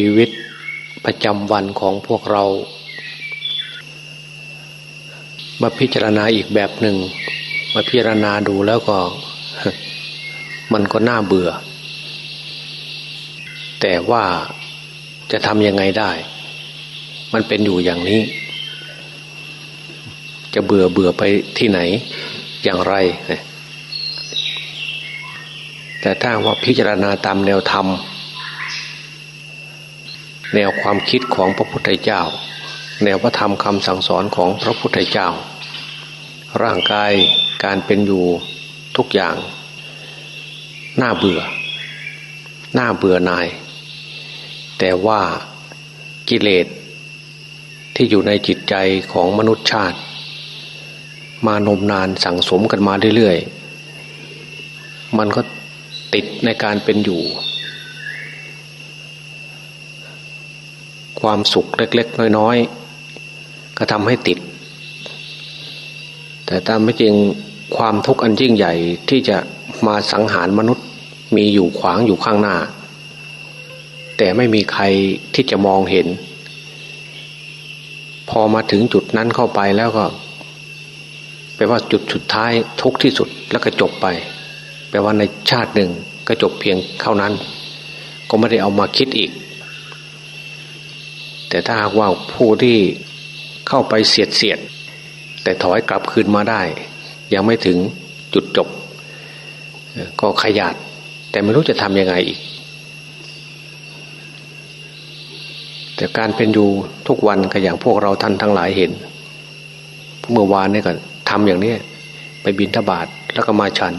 ชีวิตประจำวันของพวกเรา มาพิจารณาอีกแบบหนึ่ง มาพิจารณาดูแล้วก็ มันก็น่าเบื่อ แต่ว่าจะทำยังไงได้ มันเป็นอยู่อย่างนี้ จะเบื่อเบื่อไปที่ไหน อย่างไร แต่ถ้าว่าพิจารณาตามแนวธรรม แนวความคิดของพระพุทธเจ้า แนวพระธรรมคำสั่งสอนของพระพุทธเจ้า ร่างกายการเป็นอยู่ทุกอย่างน่าเบื่อน่าเบื่อหน่าย แต่ว่ากิเลสที่อยู่ในจิตใจของมนุษย์ชาติ มานมนานสั่งสมกันมาเรื่อยๆ มันก็ติดในการเป็นอยู่ ความสุขเล็ก ๆ น้อยๆก็ทำให้ติด แต่ตามไม่จริงความทุกข์อันยิ่งใหญ่ที่จะมาสังหารมนุษย์มีอยู่ขวางอยู่ข้างหน้า แต่ไม่มีใครที่จะมองเห็น พอมาถึงจุดนั้นเข้าไปแล้วก็แปลว่าจุดสุดท้ายทุกที่สุดแล้วก็จบไป แปลว่าในชาติหนึ่งก็จบเพียงเท่านั้น ก็ไม่ได้เอามาคิดอีก แต่ถ้าหากว่าผู้ที่เข้าไปเสียดเสียด แต่ถอยกลับคืนมาได้ ยังไม่ถึงจุดจบ ก็ขยัดแต่ไม่รู้จะทำยังไงอีก แต่การเป็นอยู่ทุกวันก็อย่างพวกเราท่านทั้งหลายเห็น เมื่อวานนี่ก็ทำอย่างนี้ไปบินทบาทแล้วก็มาฉัน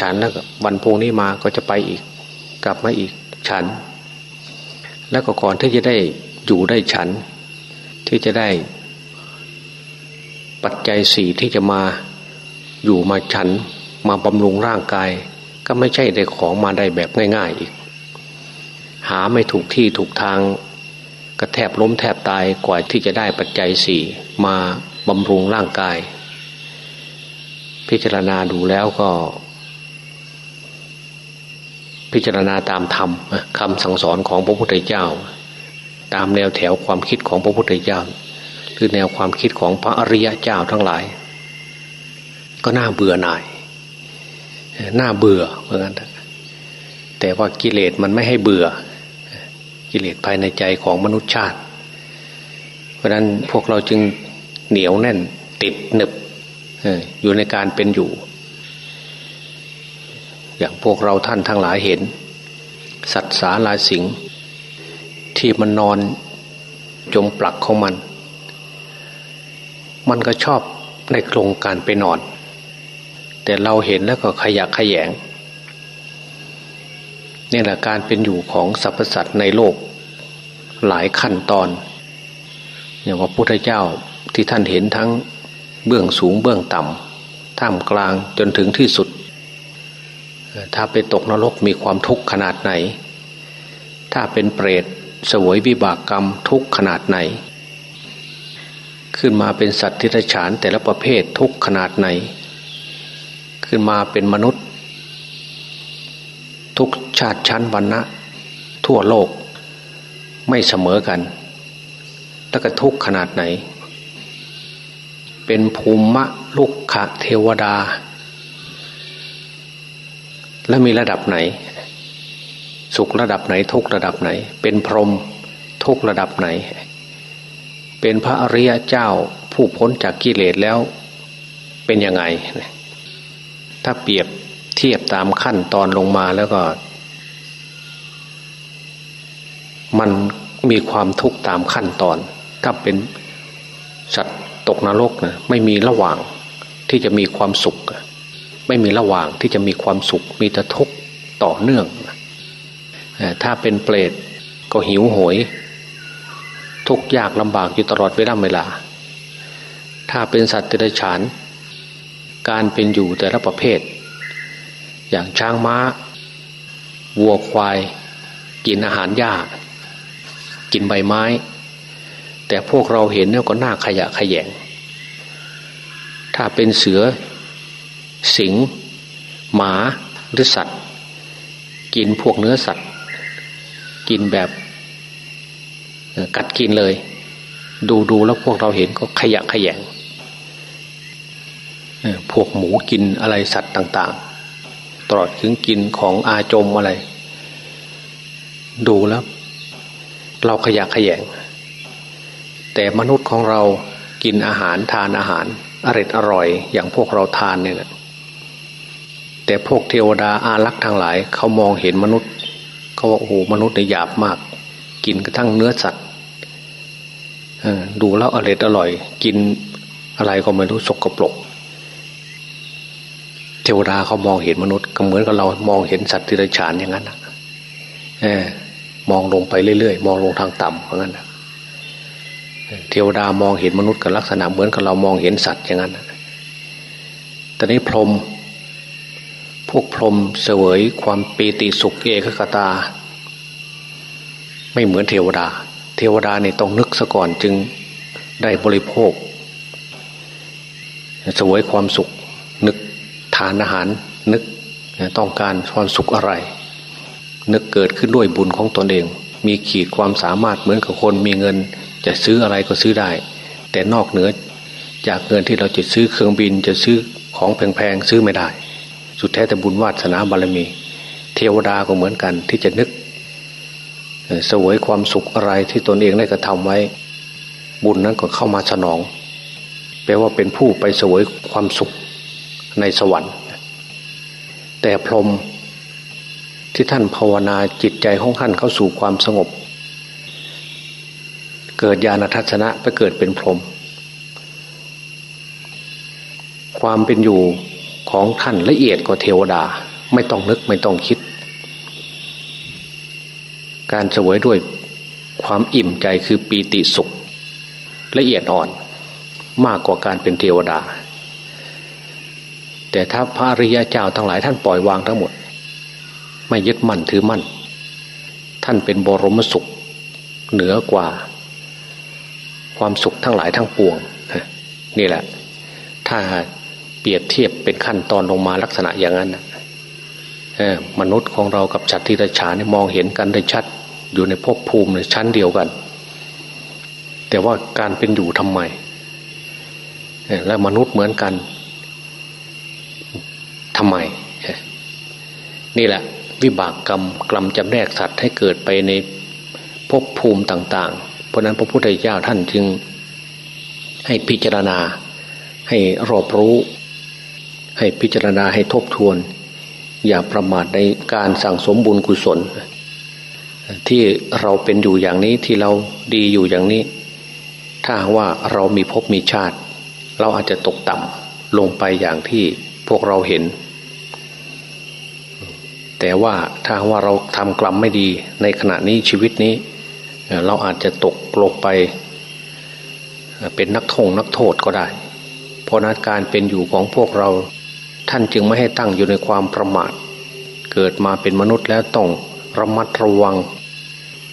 ฉันแล้ววันพุ่งนี้มาก็จะไปอีก กลับมาอีกฉัน แล้วก็ก่อนที่จะได้อยู่ได้ฉัน ที่จะได้ปัจจัยสี่ที่จะมาอยู่มาฉันมาบำรุงร่างกาย ก็ไม่ใช่ได้ของมาได้แบบง่ายๆอีก หาไม่ถูกที่ถูกทางก็แทบล้มแทบตายกว่าที่จะได้ปัจจัยสี่มาบำรุงร่างกาย พิจารณาดูแล้วก็ พิจารณาตามธรรมคำสั่งสอนของพระพุทธเจ้า ตามแนวแถวความคิดของพระพุทธเจ้า คือแนวความคิดของพระอริยะเจ้าทั้งหลาย ก็น่าเบื่อหน่ายน่าเบื่อเหมือนกันแต่ว่ากิเลสมันไม่ให้เบื่อ กิเลสภายในใจของมนุษย์ชาติ เพราะนั้นพวกเราจึงเหนียวแน่นติดหนึบอยู่ในการเป็นอยู่ อย่างพวกเราท่านทั้งหลายเห็น สัตว์สาลาสิงที่มันนอนจมปลักของมัน มันก็ชอบในโครงการไปนอน แต่เราเห็นแล้วก็ขยักขยงนี่แหละการเป็นอยู่ของสรรพสัตว์ในโลก หลายขั้นตอน อย่างว่าพุทธเจ้าที่ท่านเห็นทั้งเบื้องสูงเบื้องต่ำท่ามกลางจนถึงที่สุด ถ้าไปตกนรกมีความทุกข์ขนาดไหน ถ้าเป็นเปรตสวยวิบากกรรมทุกข์ขนาดไหน ขึ้นมาเป็นสัตว์ที่ฉานแต่ละประเภททุกข์ขนาดไหน ขึ้นมาเป็นมนุษย์ ทุกชาติชั้นวรรณะ ทั่วโลก ไม่เสมอกัน แล้วก็ทุกข์ขนาดไหน เป็นภูมิมะลุกขะเทวดา แล้วมีระดับไหน สุขระดับไหน ทุกระดับไหน เป็นพรหมทุกระดับไหน เป็นพระอริยเจ้าผู้พ้นจากกิเลสแล้วเป็นยังไง ถ้าเปรียบเทียบตามขั้นตอนลงมาแล้วก็ มันมีความทุกข์ตามขั้นตอน ถ้าเป็นสัตว์ตกนรกนะไม่มีระหว่างที่จะมีความสุข ไม่มีระหว่างที่จะมีความสุขมีแต่ทุกข์ต่อเนื่อง ถ้าเป็นเปรตก็หิวโหย ทุกข์ยากลำบากอยู่ตลอดเวลาเวลา ถ้าเป็นสัตว์เดรัจฉาน การเป็นอยู่แต่ละประเภท อย่างช้างม้า วัวควาย กินอาหารหญ้า กินใบไม้ แต่พวกเราเห็นเนี่ยก็น่าขยะขยง ถ้าเป็นเสือ สิงหมาหรือสัตว์ กินพวกเนื้อสัตว์ กินแบบกัดกินเลย ดูดูแล้วพวกเราเห็นก็ขยะขยงพวกหมูกินอะไรสัตว์ต่าง ๆ ตลอดถึงกินของอาจมอะไร ดูแล้ว เราขยะขยง แต่มนุษย์ของเรากินอาหารทานอาหารอร่อยอร่อย อย่างพวกเราทานเนี่ยแหละ แต่พวกเทวดาอารักษ์ทั้งหลาย เขามองเห็นมนุษย์เขาว่าโอ้โหมนุษย์เนี่ยหยาบมาก กินกระทั่งเนื้อสัตว์ดูแล้วอร่อยอร่อย กินอะไรก็ไม่รู้สกปรกเทวดาเขามองเห็นมนุษย์ก็เหมือนกับเรามองเห็นสัตว์ที่ไรฉานอย่างนั้นเอมองลงไปเรื่อยๆมองลงทางต่ำอย่างนั้นเทวดามองเห็นมนุษย์กับลักษณะเหมือนกับเรามองเห็นสัตว์อย่างนั้นแต่นี้พรม พวกพรมเสวยความปีติสุขเอกคตา ไม่เหมือนเทวดา เทวดาเนี่ยต้องนึกซะก่อนจึงได้บริโภค เสวยความสุข นึกทานอาหารนึกต้องการความสุขอะไร นึกเกิดขึ้นด้วยบุญของตนเอง มีขีดความสามารถเหมือนกับคนมีเงิน จะซื้ออะไรก็ซื้อได้ แต่นอกเหนือจากเงินที่เราจะซื้อเครื่องบินจะซื้อของแพงๆซื้อไม่ได้ สุดแท้แต่บุญวาสนาบารมี เทวดาก็เหมือนกัน ที่จะนึกสวยความสุขอะไรที่ตนเองได้กระทำไว้ บุญนั้นก็เข้ามาสนอง แปลว่าเป็นผู้ไปสวยความสุขในสวรรค์ แต่พรหมที่ท่านภาวนาจิตใจของท่านเข้าสู่ความสงบ เกิดญาณทัศนะไปเกิดเป็นพรหมความเป็นอยู่ ของท่านละเอียดกว่าเทวดา ไม่ต้องนึกไม่ต้องคิด การสวยด้วยความอิ่มใจคือปีติสุข ละเอียดอ่อนมากกว่าการเป็นเทวดา แต่ถ้าพระริยาเจ้าทั้งหลายท่านปล่อยวางทั้งหมด ไม่ยึดมั่นถือมั่น ท่านเป็นบรมสุข เหนือกว่า ความสุขทั้งหลายทั้งปวงนี่แหละ ถ้า เปรียบเทียบเป็นขั้นตอนลงมาลักษณะอย่างนั้นมนุษย์ของเรากับจัตติรฉานมองเห็นกันได้ชัดอยู่ในภพภูมิในชั้นเดียวกัน แต่ว่าการเป็นอยู่ทำไมและมนุษย์เหมือนกันทำไม นี่แหละ วิบากกรรมกลัมจำแนกสัตว์ให้เกิดไปในภพภูมิต่าง ๆ เพราะนั้นพระพุทธเจ้าท่านจึงให้พิจารณาให้รอบรู้ ให้พิจารณาให้ทบทวน อย่าประมาทในการสั่งสมบุญกุศล ที่เราเป็นอยู่อย่างนี้ที่เราดีอยู่อย่างนี้ ถ้าว่าเรามีภพมีชาติ เราอาจจะตกต่ำลงไปอย่างที่พวกเราเห็น แต่ว่าถ้าว่าเราทำกรรมไม่ดีในขณะนี้ชีวิตนี้ เราอาจจะตกลงไป เป็นนักทงนักโทษก็ได้เพราะนั้นการเป็นอยู่ของพวกเรา ท่านจึงไม่ให้ตั้งอยู่ในความประมาท เกิดมาเป็นมนุษย์แล้วต้องระมัดระวัง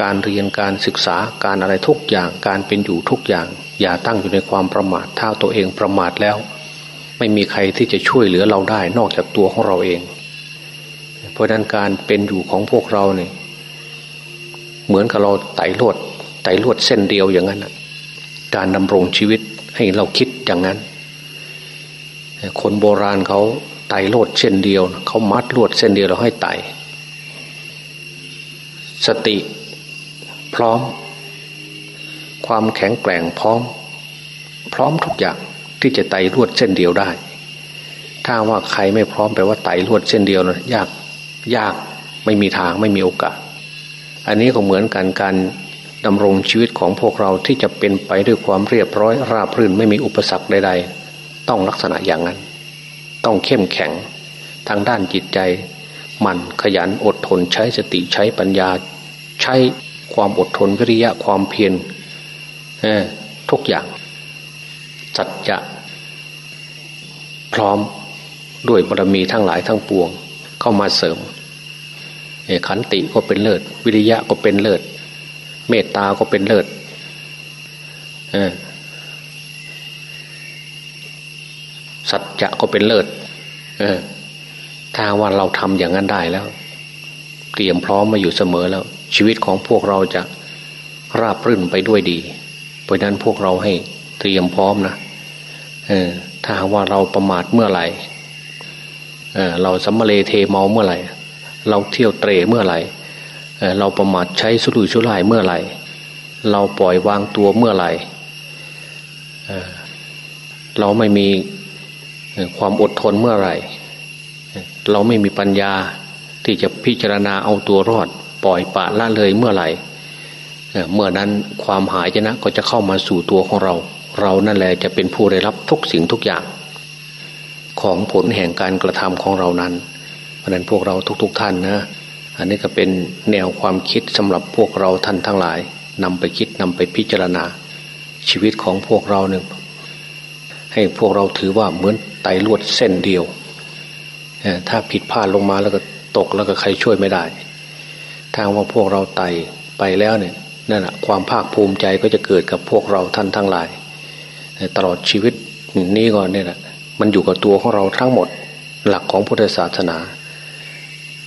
การเรียนการศึกษาการอะไรทุกอย่างการเป็นอยู่ทุกอย่าง อย่าตั้งอยู่ในความประมาท ถ้าตัวเองประมาทแล้ว ไม่มีใครที่จะช่วยเหลือเราได้นอกจากตัวของเราเอง เพราะนั้นการเป็นอยู่ของพวกเราเนี่ยเหมือนกับเราไต่ลวดไต่ลวดเส้นเดียวอย่างนั้นการดำรงชีวิตให้เราคิดอย่างนั้น คนโบราณเขาไต่โลดเช่นเดียว เขามัดลวดเส้นเดียวเราให้ไต่สติ พร้อม ความแข็งแกร่งพร้อม พร้อมทุกอย่างที่จะไต่ลวดเส้นเดียวได้ ถ้าว่าใครไม่พร้อมแปลว่าไต่ลวดเส้นเดียวนะยากยากไม่มีทางไม่มีโอกาส อันนี้ก็เหมือนกันการดำรงชีวิตของพวกเราที่จะเป็นไปด้วยความเรียบร้อยราบรื่นไม่มีอุปสรรคใดๆ ต้องลักษณะอย่างนั้น ต้องเข้มแข็งทางด้านจิตใจ มันขยันอดทนใช้สติใช้ปัญญา ใช้ความอดทนวิริยะความเพียรทุกอย่างสัจจะพร้อมด้วยบารมีทั้งหลายทั้งปวง เข้ามาเสริมขันติก็เป็นเลิศ วิริยะก็เป็นเลิศ เมตตาก็เป็นเลิศ สัจจะก็เป็นเลิศ เออ ถ้าว่าเราทำอย่างนั้นได้แล้ว เตรียมพร้อมมาอยู่เสมอแล้ว ชีวิตของพวกเราจะราบรื่นไปด้วยดี เพราะนั้นพวกเราให้เตรียมพร้อมนะเออ ถ้าว่าเราประมาทเมื่อไหร่เออเราสัมมาเลเทเมาเมื่อไหร่ เราเที่ยวเตรเมื่อไหร่เเราประมาทใช้สุรุ่ยสุร่ายเมื่อไหร่ เราปล่อยวางตัวเมื่อไหร่เเราไม่มี ความอดทนเมื่อไหร่ เราไม่มีปัญญาที่จะพิจารณาเอาตัวรอด ปล่อยปะละเลยเมื่อไหร่เมื่อนั้นความหายนะก็จะเข้ามาสู่ตัวของเรา เรานั่นแหละจะเป็นผู้ได้รับทุกสิ่งทุกอย่าง ของผลแห่งการกระทำของเรานั้น เพราะนั้นพวกเราทุก ๆทท่านนะอันนี้ก็เป็นแนวความคิดสำหรับพวกเราท่านทั้งหลายนำไปคิดนำไปพิจารณา ชีวิตของพวกเราหนึ่ง ให้พวกเราถือว่าเหมือนไตลวดเส้นเดียวถ้าผิดพลาดลงมาแล้วก็ตกแล้วก็ใครช่วยไม่ได้ถ้าว่าพวกเราไตไปแล้วเนี่ยนั่นแหะความภาคภูมิใจก็จะเกิดกับพวกเราท่านทั้งหลาย ตลอดชีวิตนี้ก่อนเนี่ยแหละมันอยู่กับตัวของเราทั้งหมด หลักของพุทธศาสนา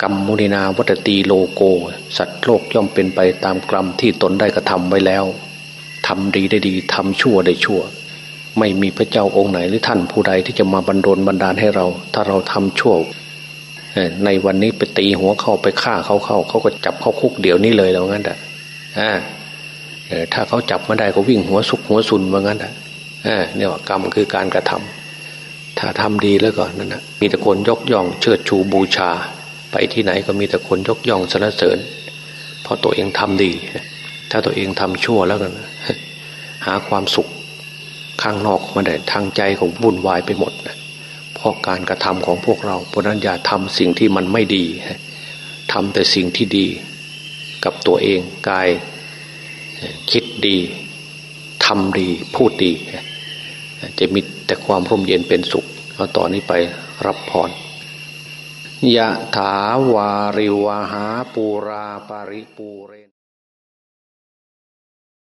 กรรมมุนินาวัตตีโลโก สัตว์โลกย่อมเป็นไปตามกรรมที่ตนได้กระทำไว้แล้วทำดีได้ดีทำชั่วได้ชั่ว ไม่มีพระเจ้าองค์ไหนหรือท่านผู้ใดที่จะมาบันดลบันดาลให้เรา ถ้าเราทำชั่วในวันนี้ไปตีหัวเข้าไปฆ่าเขาเข้าเขาก็จับเข้าคุกเดี๋ยวนี้เลยแล้วงั้นแต่ถ้าเขาจับมาได้ก็วิ่งหัวสุกหัวซุนว่างั้นแต่เนี่ยว่ากรรมคือการกระทำถ้าทำดีแล้วก่อนนั่นนะมีแต่คนยกย่องเชิดชูบูชา ไปที่ไหนก็มีแต่คนยกย่องสรรเสริญเพราะตัวเองทำดี ถ้าตัวเองทำชั่วแล้วกันหาความสุข ข้างนอกมาได้ทางใจของวุ่นวายไปหมดนะเพราะการกระทำของพวกเราเพราะนั้นอย่าทำสิ่งที่มันไม่ดีทำแต่สิ่งที่ดีกับตัวเองกายคิดดีทำดีพูดดี จะมีแต่ความร่มเย็นเป็นสุขเอาต่อนนี้ไปรับพรยะถาวาริวหาปูราปาริปูเร